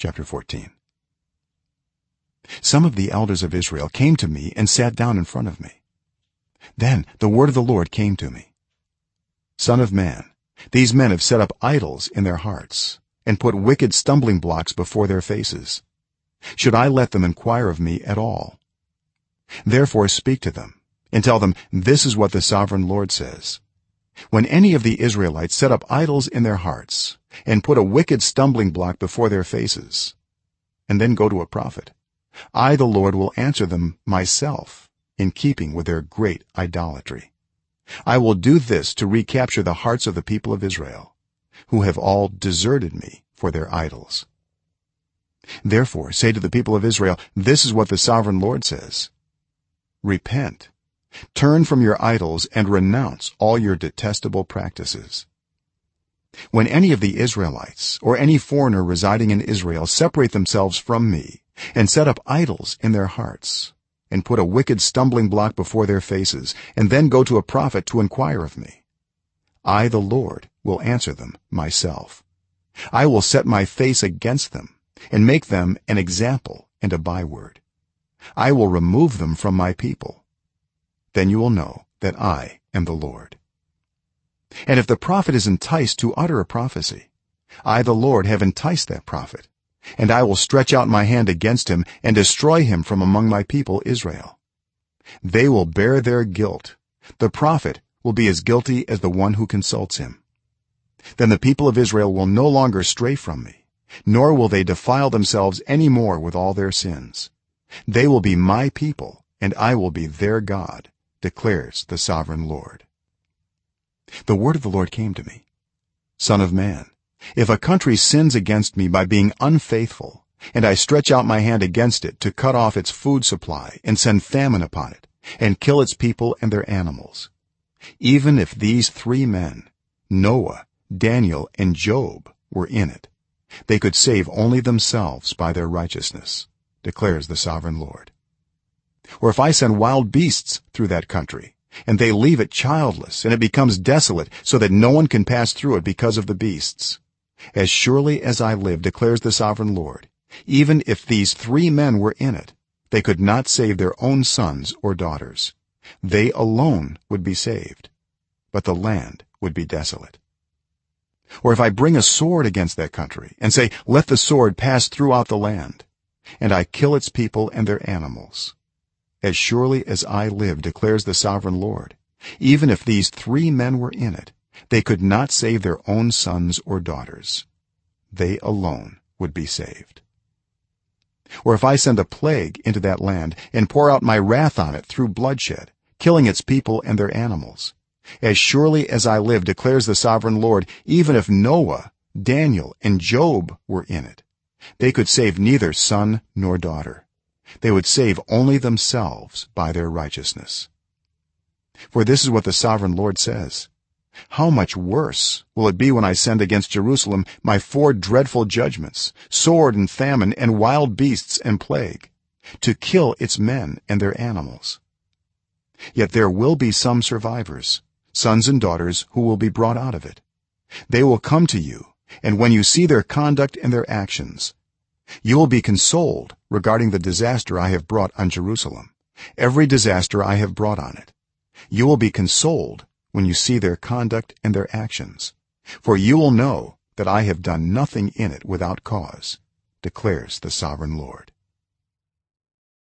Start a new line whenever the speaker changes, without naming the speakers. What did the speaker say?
chapter 14 some of the elders of israel came to me and sat down in front of me. Then the word of the lord came to me. Son of man these men have set up idols in their hearts and put wicked stumbling blocks before their faces. Should i let them inquire of me at all? Therefore speak to them and tell them this is what the sovereign lord says when any of the israelites set up idols in their hearts and put a wicked stumbling block before their faces and then go to a prophet i the lord will answer them myself in keeping with their great idolatry. I will do this to recapture the hearts of the people of israel who have all deserted me for their idols. Therefore say to the people of israel this is what the sovereign lord says. Repent turn from your idols and renounce all your detestable practices. When any of the israelites or any foreigner residing in israel separate themselves from me and set up idols in their hearts and put a wicked stumbling block before their faces and then go to a prophet to inquire of me i the lord will answer them myself. I will set my face against them and make them an example and a byword. I will remove them from my people then you will know that i am the lord. And if the prophet is enticed to utter a prophecy i the lord have enticed that prophet and i will stretch out my hand against him and destroy him from among my people israel. They will bear their guilt. The prophet will be as guilty as the one who consults him. Then the people of israel will no longer stray from me nor will they defile themselves any more with all their sins. They will be my people and i will be their god declares the sovereign lord. The word of the lord came to me. Son of man if a country sins against me by being unfaithful and i stretch out my hand against it to cut off its food supply and send famine upon it and kill its people and their animals even if these 3 men noah daniel and job were in it they could save only themselves by their righteousness declares the sovereign lord or if i send wild beasts through that country and they leave it childless and it becomes desolate so that no one can pass through it because of the beasts. As surely as i live declares the sovereign lord even if these 3 men were in it they could not save their own sons or daughters. They alone would be saved but the land would be desolate. Or if i bring a sword against that country and say let the sword pass throughout the land and i kill its people and their animals as surely as i live declares the sovereign lord. Even if these 3 men were in it they could not save their own sons or daughters. They alone would be saved. Or if i send a plague into that land and pour out my wrath on it through bloodshed killing its people and their animals as surely as i live declares the sovereign lord even if noah daniel and job were in it they could save neither son nor daughter they would save only themselves by their righteousness. For this is what the sovereign lord says how much worse will it be when i send against jerusalem my four dreadful judgments sword and famine and wild beasts and plague to kill its men and their animals? Yet there will be some survivors sons and daughters who will be brought out of it. They will come to you and when you see their conduct and their actions you will be consoled regarding the disaster i have brought on jerusalem every disaster i have brought on it. You will be consoled when you see their conduct and their actions for you will know that i have done nothing in it without cause declares the sovereign lord